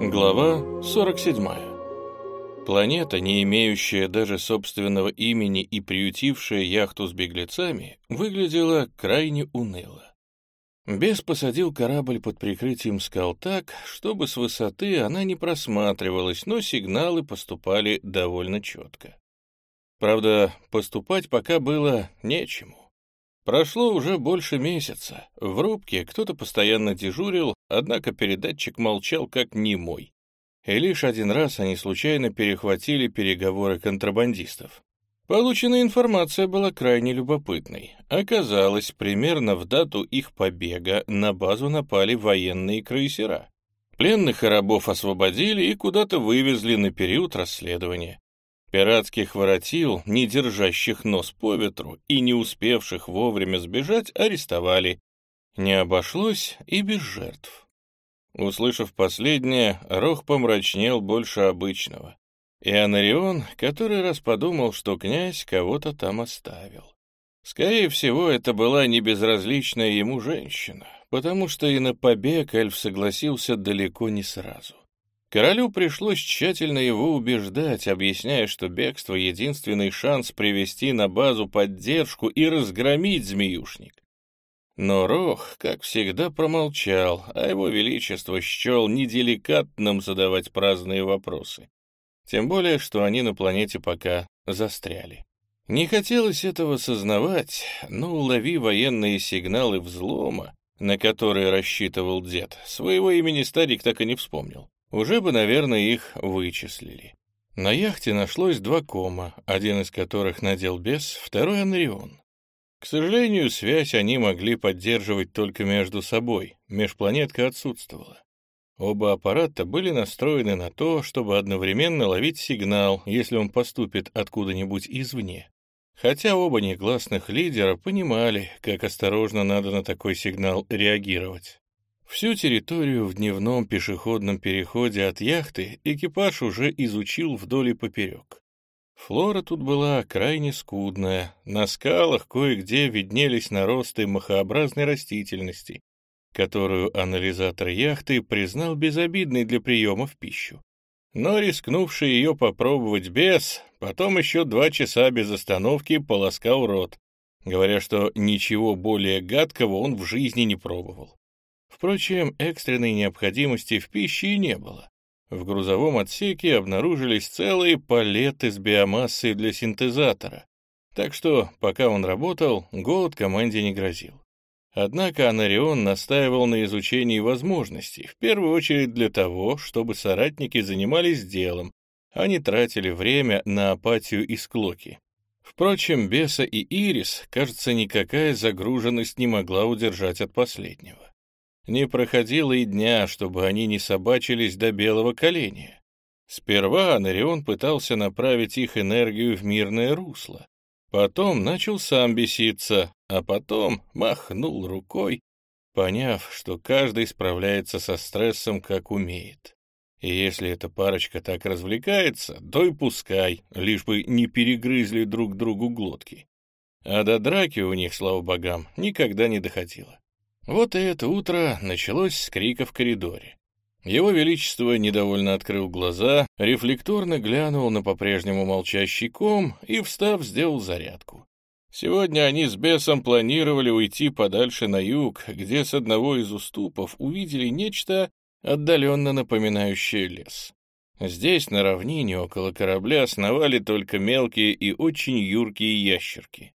Глава 47. Планета, не имеющая даже собственного имени и приютившая яхту с беглецами, выглядела крайне уныло. Бес посадил корабль под прикрытием скал так, чтобы с высоты она не просматривалась, но сигналы поступали довольно четко. Правда, поступать пока было нечему. Прошло уже больше месяца. В рубке кто-то постоянно дежурил, однако передатчик молчал как немой. И лишь один раз они случайно перехватили переговоры контрабандистов. Полученная информация была крайне любопытной. Оказалось, примерно в дату их побега на базу напали военные крейсера. Пленных и рабов освободили и куда-то вывезли на период расследования. Пиратских воротил, не держащих нос по ветру и не успевших вовремя сбежать, арестовали. Не обошлось и без жертв. Услышав последнее, Рох помрачнел больше обычного. И Анарион который раз подумал, что князь кого-то там оставил. Скорее всего, это была не безразличная ему женщина, потому что и на побег эльф согласился далеко не сразу. Королю пришлось тщательно его убеждать, объясняя, что бегство — единственный шанс привести на базу поддержку и разгромить змеюшник. Но Рох, как всегда, промолчал, а его величество счел неделикатным задавать праздные вопросы. Тем более, что они на планете пока застряли. Не хотелось этого сознавать, но улови военные сигналы взлома, на которые рассчитывал дед, своего имени старик так и не вспомнил. Уже бы, наверное, их вычислили. На яхте нашлось два кома, один из которых надел бес, второй — Анрион. К сожалению, связь они могли поддерживать только между собой, межпланетка отсутствовала. Оба аппарата были настроены на то, чтобы одновременно ловить сигнал, если он поступит откуда-нибудь извне. Хотя оба негласных лидера понимали, как осторожно надо на такой сигнал реагировать. Всю территорию в дневном пешеходном переходе от яхты экипаж уже изучил вдоль и поперек. Флора тут была крайне скудная, на скалах кое-где виднелись наросты махообразной растительности, которую анализатор яхты признал безобидной для приема в пищу. Но рискнувший ее попробовать без, потом еще два часа без остановки полоскал рот, говоря, что ничего более гадкого он в жизни не пробовал. Впрочем, экстренной необходимости в пище и не было. В грузовом отсеке обнаружились целые палеты с биомассой для синтезатора, так что, пока он работал, голод команде не грозил. Однако Анарион настаивал на изучении возможностей, в первую очередь для того, чтобы соратники занимались делом, а не тратили время на апатию и склоки. Впрочем, Беса и Ирис, кажется, никакая загруженность не могла удержать от последнего. Не проходило и дня, чтобы они не собачились до белого коленя. Сперва Анарион пытался направить их энергию в мирное русло. Потом начал сам беситься, а потом махнул рукой, поняв, что каждый справляется со стрессом, как умеет. И если эта парочка так развлекается, то и пускай, лишь бы не перегрызли друг другу глотки. А до драки у них, слава богам, никогда не доходило. Вот и это утро началось с крика в коридоре. Его Величество недовольно открыл глаза, рефлекторно глянул на по-прежнему молчащий ком и, встав, сделал зарядку. Сегодня они с бесом планировали уйти подальше на юг, где с одного из уступов увидели нечто, отдаленно напоминающее лес. Здесь, на равнине, около корабля, сновали только мелкие и очень юркие ящерки.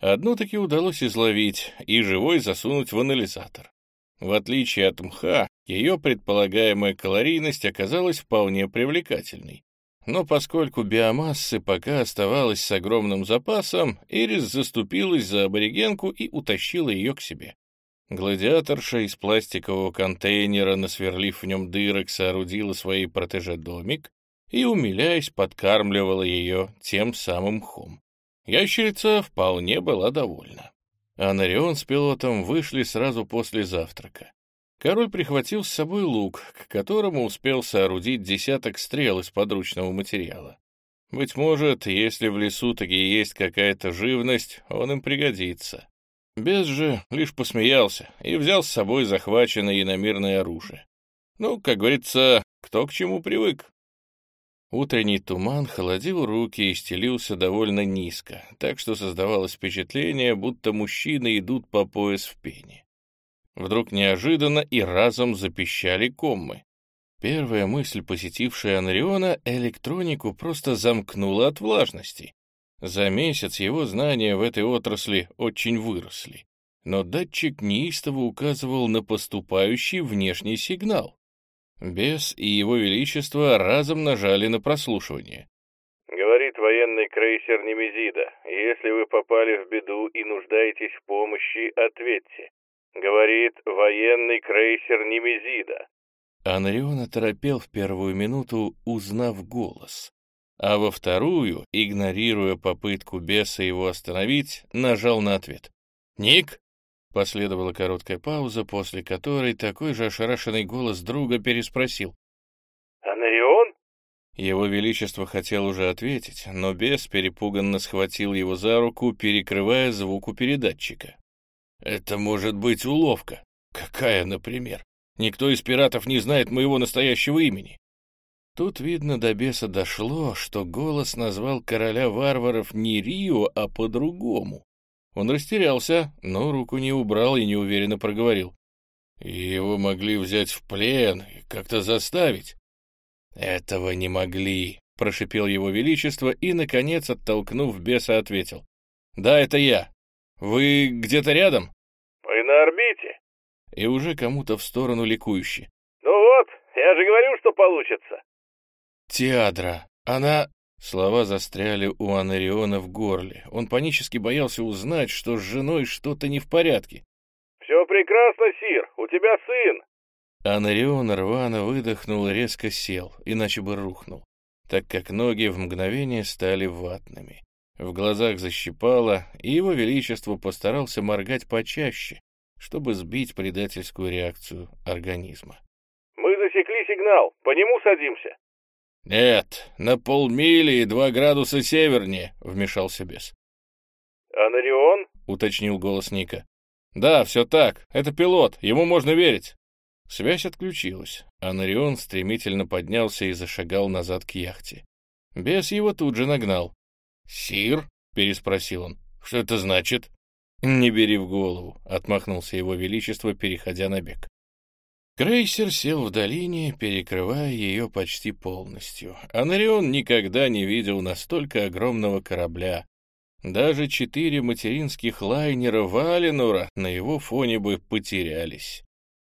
Одну таки удалось изловить и живой засунуть в анализатор. В отличие от мха, ее предполагаемая калорийность оказалась вполне привлекательной. Но поскольку биомассы пока оставалась с огромным запасом, Ирис заступилась за аборигенку и утащила ее к себе. Гладиаторша из пластикового контейнера, насверлив в нем дырок, соорудила своей протеже-домик и, умиляясь, подкармливала ее тем самым мхом. Ящерица вполне была довольна. Анарион с пилотом вышли сразу после завтрака. Король прихватил с собой лук, к которому успел соорудить десяток стрел из подручного материала. Быть может, если в лесу таки есть какая-то живность, он им пригодится. Без же лишь посмеялся и взял с собой захваченное иномирное оружие. Ну, как говорится, Кто к чему привык. Утренний туман холодил руки и стелился довольно низко, так что создавалось впечатление, будто мужчины идут по пояс в пене. Вдруг неожиданно и разом запищали коммы. Первая мысль, посетившая Анриона, электронику просто замкнула от влажности. За месяц его знания в этой отрасли очень выросли. Но датчик неистово указывал на поступающий внешний сигнал. Бес и его величество разом нажали на прослушивание. Говорит военный крейсер Немезида. Если вы попали в беду и нуждаетесь в помощи, ответьте. Говорит военный крейсер Немезида. Анрион оторопел в первую минуту, узнав голос, а во вторую, игнорируя попытку беса его остановить, нажал на ответ. «Ник?» Последовала короткая пауза, после которой такой же ошарашенный голос друга переспросил. «Анарион?» Его Величество хотел уже ответить, но бес перепуганно схватил его за руку, перекрывая звук у передатчика. «Это может быть уловка. Какая, например?» Никто из пиратов не знает моего настоящего имени. Тут, видно, до беса дошло, что голос назвал короля варваров не Рио, а по-другому. Он растерялся, но руку не убрал и неуверенно проговорил. Его могли взять в плен и как-то заставить. Этого не могли, прошипел его величество и, наконец, оттолкнув беса, ответил. Да, это я. Вы где-то рядом? Мы на орбите и уже кому-то в сторону ликующе. «Ну вот, я же говорил, что получится!» «Теадра, она...» Слова застряли у Анариона в горле. Он панически боялся узнать, что с женой что-то не в порядке. «Все прекрасно, Сир, у тебя сын!» Анарион рвано выдохнул и резко сел, иначе бы рухнул, так как ноги в мгновение стали ватными. В глазах защипало, и его величество постарался моргать почаще, чтобы сбить предательскую реакцию организма. «Мы засекли сигнал, по нему садимся». «Нет, на полмили и два градуса севернее», — вмешался бес. «Анарион?» — уточнил голос Ника. «Да, все так. Это пилот, ему можно верить». Связь отключилась. Анарион стремительно поднялся и зашагал назад к яхте. Бес его тут же нагнал. «Сир?» — переспросил он. «Что это значит?» «Не бери в голову», — отмахнулся его величество, переходя на бег. Крейсер сел в долине, перекрывая ее почти полностью. Анарион никогда не видел настолько огромного корабля. Даже четыре материнских лайнера Валенура на его фоне бы потерялись.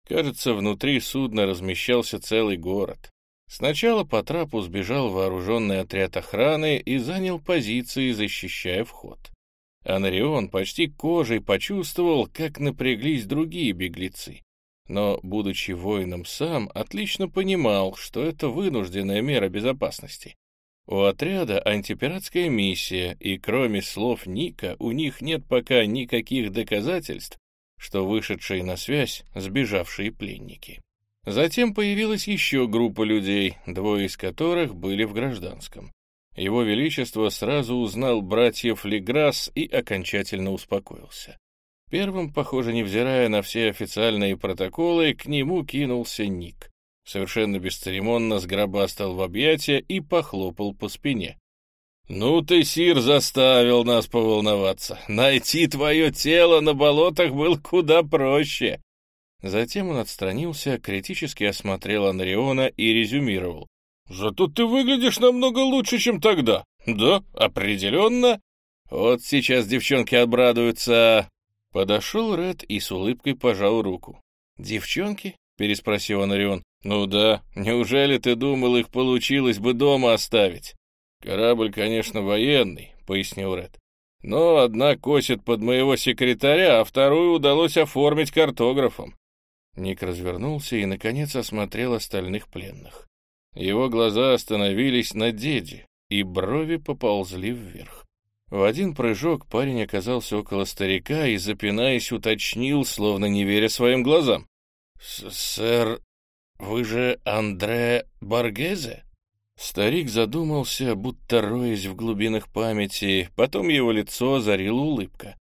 Кажется, внутри судна размещался целый город. Сначала по трапу сбежал вооруженный отряд охраны и занял позиции, защищая вход. Анарион почти кожей почувствовал, как напряглись другие беглецы. Но, будучи воином сам, отлично понимал, что это вынужденная мера безопасности. У отряда антипиратская миссия, и кроме слов Ника, у них нет пока никаких доказательств, что вышедшие на связь сбежавшие пленники. Затем появилась еще группа людей, двое из которых были в гражданском. Его Величество сразу узнал братьев Леграсс и окончательно успокоился. Первым, похоже, невзирая на все официальные протоколы, к нему кинулся Ник. Совершенно бесцеремонно сгробастал в объятия и похлопал по спине. «Ну ты, Сир, заставил нас поволноваться. Найти твое тело на болотах было куда проще». Затем он отстранился, критически осмотрел Анриона и резюмировал. Зато ты выглядишь намного лучше, чем тогда. Да, определенно. Вот сейчас девчонки обрадуются. Подошел Ред и с улыбкой пожал руку. «Девчонки?» — переспросил Анарион. «Ну да, неужели ты думал, их получилось бы дома оставить?» «Корабль, конечно, военный», — пояснил Ред. «Но одна косит под моего секретаря, а вторую удалось оформить картографом». Ник развернулся и, наконец, осмотрел остальных пленных. Его глаза остановились на деде, и брови поползли вверх. В один прыжок парень оказался около старика и, запинаясь, уточнил, словно не веря своим глазам. «Сэр, вы же Андре Баргезе?» Старик задумался, будто роясь в глубинах памяти, потом его лицо озарила улыбка.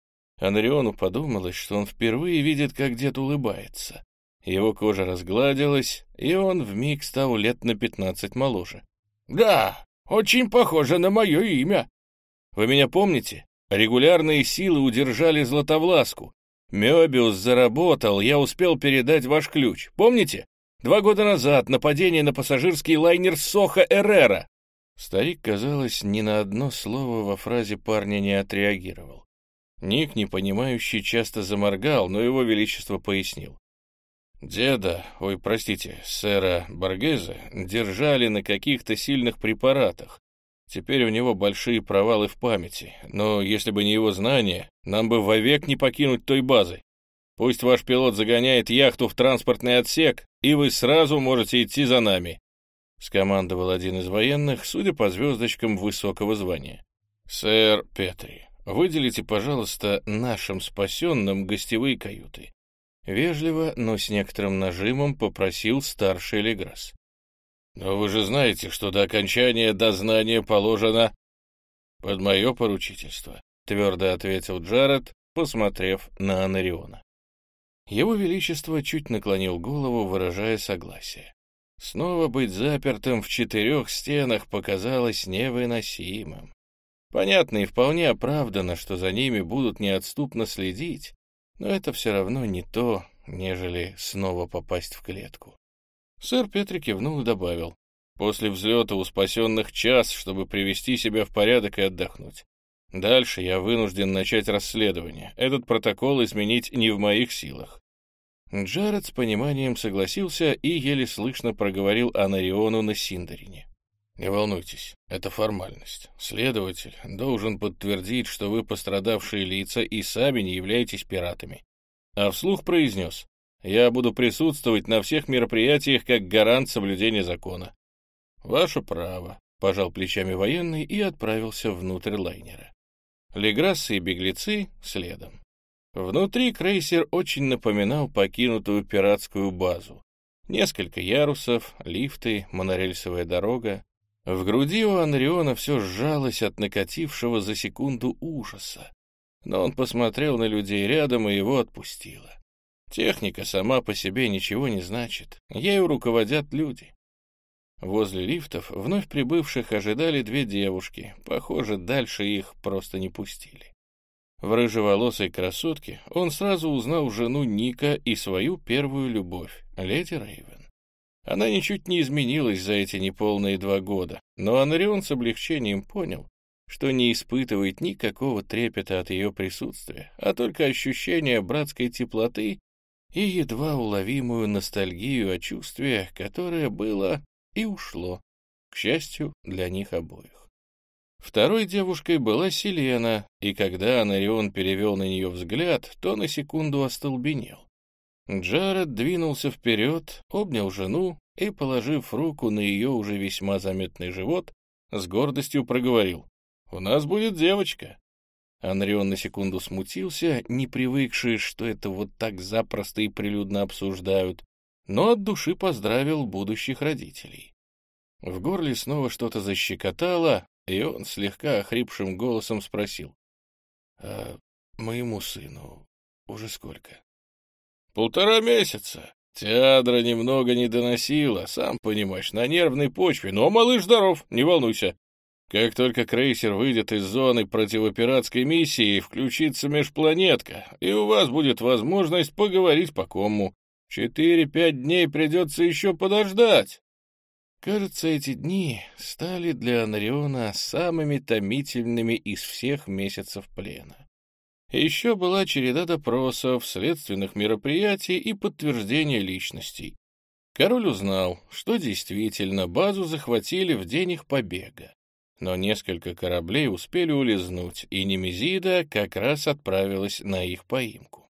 Анриону подумалось, что он впервые видит, как дед улыбается. Его кожа разгладилась, и он вмиг стал лет на пятнадцать моложе. «Да, очень похоже на мое имя». «Вы меня помните? Регулярные силы удержали Златовласку. Мёбиус заработал, я успел передать ваш ключ. Помните? Два года назад нападение на пассажирский лайнер Соха Эррера». Старик, казалось, ни на одно слово во фразе парня не отреагировал. Ник, непонимающий, часто заморгал, но его величество пояснил. Деда, ой, простите, сэра Баргеза, держали на каких-то сильных препаратах. Теперь у него большие провалы в памяти, но если бы не его знания, нам бы вовек не покинуть той базы. Пусть ваш пилот загоняет яхту в транспортный отсек, и вы сразу можете идти за нами», — скомандовал один из военных, судя по звездочкам высокого звания. «Сэр Петри, выделите, пожалуйста, нашим спасенным гостевые каюты. Вежливо, но с некоторым нажимом попросил старший Леграс. «Но вы же знаете, что до окончания дознания положено...» «Под мое поручительство», — твердо ответил Джаред, посмотрев на Анариона. Его Величество чуть наклонил голову, выражая согласие. Снова быть запертым в четырех стенах показалось невыносимым. Понятно и вполне оправдано, что за ними будут неотступно следить, но это все равно не то, нежели снова попасть в клетку. Сэр Петри кивнул и добавил. После взлета у спасенных час, чтобы привести себя в порядок и отдохнуть. Дальше я вынужден начать расследование. Этот протокол изменить не в моих силах. Джаред с пониманием согласился и еле слышно проговорил Анариону на Синдарине. «Не волнуйтесь, это формальность. Следователь должен подтвердить, что вы пострадавшие лица и сами не являетесь пиратами». А вслух произнес, «Я буду присутствовать на всех мероприятиях как гарант соблюдения закона». «Ваше право», — пожал плечами военный и отправился внутрь лайнера. Леграссы и беглецы следом. Внутри крейсер очень напоминал покинутую пиратскую базу. Несколько ярусов, лифты, монорельсовая дорога. В груди у Анриона все сжалось от накатившего за секунду ужаса. Но он посмотрел на людей рядом, и его отпустило. Техника сама по себе ничего не значит. Ею руководят люди. Возле лифтов вновь прибывших ожидали две девушки. Похоже, дальше их просто не пустили. В рыжеволосой красотке он сразу узнал жену Ника и свою первую любовь, леди Рейвен. Она ничуть не изменилась за эти неполные два года, но Анрион с облегчением понял, что не испытывает никакого трепета от ее присутствия, а только ощущение братской теплоты и едва уловимую ностальгию о чувстве, которое было и ушло, к счастью, для них обоих. Второй девушкой была Селена, и когда Анарион перевел на нее взгляд, то на секунду остолбенел. Джаред двинулся вперед, обнял жену и, положив руку на ее уже весьма заметный живот, с гордостью проговорил. «У нас будет девочка». Анрион на секунду смутился, не привыкший, что это вот так запросто и прилюдно обсуждают, но от души поздравил будущих родителей. В горле снова что-то защекотало, и он слегка охрипшим голосом спросил. «А моему сыну уже сколько?» Полтора месяца. Театра немного не доносила, сам понимаешь, на нервной почве, но малыш здоров, не волнуйся. Как только крейсер выйдет из зоны противопиратской миссии, включится межпланетка, и у вас будет возможность поговорить по кому. Четыре-пять дней придется еще подождать. Кажется, эти дни стали для Анариона самыми томительными из всех месяцев плена. Еще была череда допросов, следственных мероприятий и подтверждения личностей. Король узнал, что действительно базу захватили в день их побега. Но несколько кораблей успели улизнуть, и Немезида как раз отправилась на их поимку.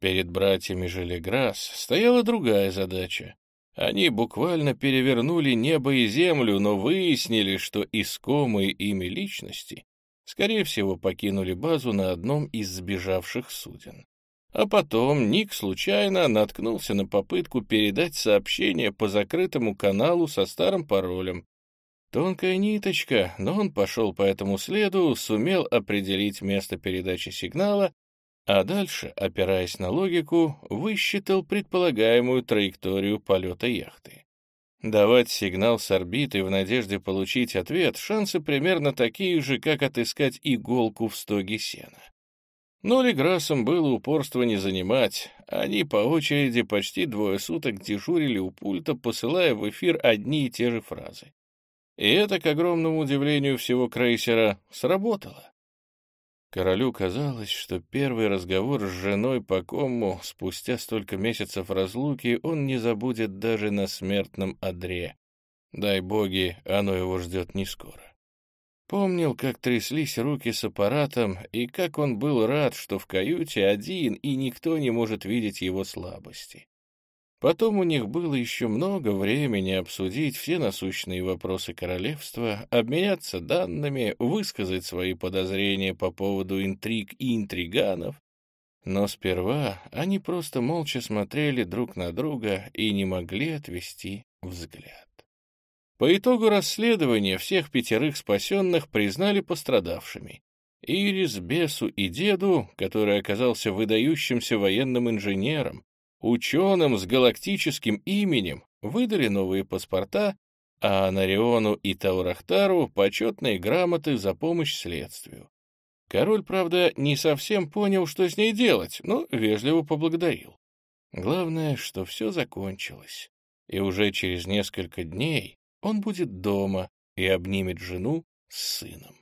Перед братьями Желеграс стояла другая задача. Они буквально перевернули небо и землю, но выяснили, что искомые ими личности скорее всего, покинули базу на одном из сбежавших суден. А потом Ник случайно наткнулся на попытку передать сообщение по закрытому каналу со старым паролем. Тонкая ниточка, но он пошел по этому следу, сумел определить место передачи сигнала, а дальше, опираясь на логику, высчитал предполагаемую траекторию полета яхты. Давать сигнал с орбиты в надежде получить ответ шансы примерно такие же, как отыскать иголку в стоге сена. Но Леграсам было упорство не занимать. Они по очереди почти двое суток дежурили у пульта, посылая в эфир одни и те же фразы. И это, к огромному удивлению всего крейсера, сработало. Королю казалось, что первый разговор с женой по кому спустя столько месяцев разлуки он не забудет даже на смертном одре. Дай боги, оно его ждет не скоро. Помнил, как тряслись руки с аппаратом, и как он был рад, что в каюте один, и никто не может видеть его слабости. Потом у них было еще много времени обсудить все насущные вопросы королевства, обменяться данными, высказать свои подозрения по поводу интриг и интриганов. Но сперва они просто молча смотрели друг на друга и не могли отвести взгляд. По итогу расследования всех пятерых спасенных признали пострадавшими. Ирис, Бесу и деду, который оказался выдающимся военным инженером, Ученым с галактическим именем выдали новые паспорта, а Нариону и Таурахтару почетные грамоты за помощь следствию. Король, правда, не совсем понял, что с ней делать, но вежливо поблагодарил. Главное, что все закончилось, и уже через несколько дней он будет дома и обнимет жену с сыном.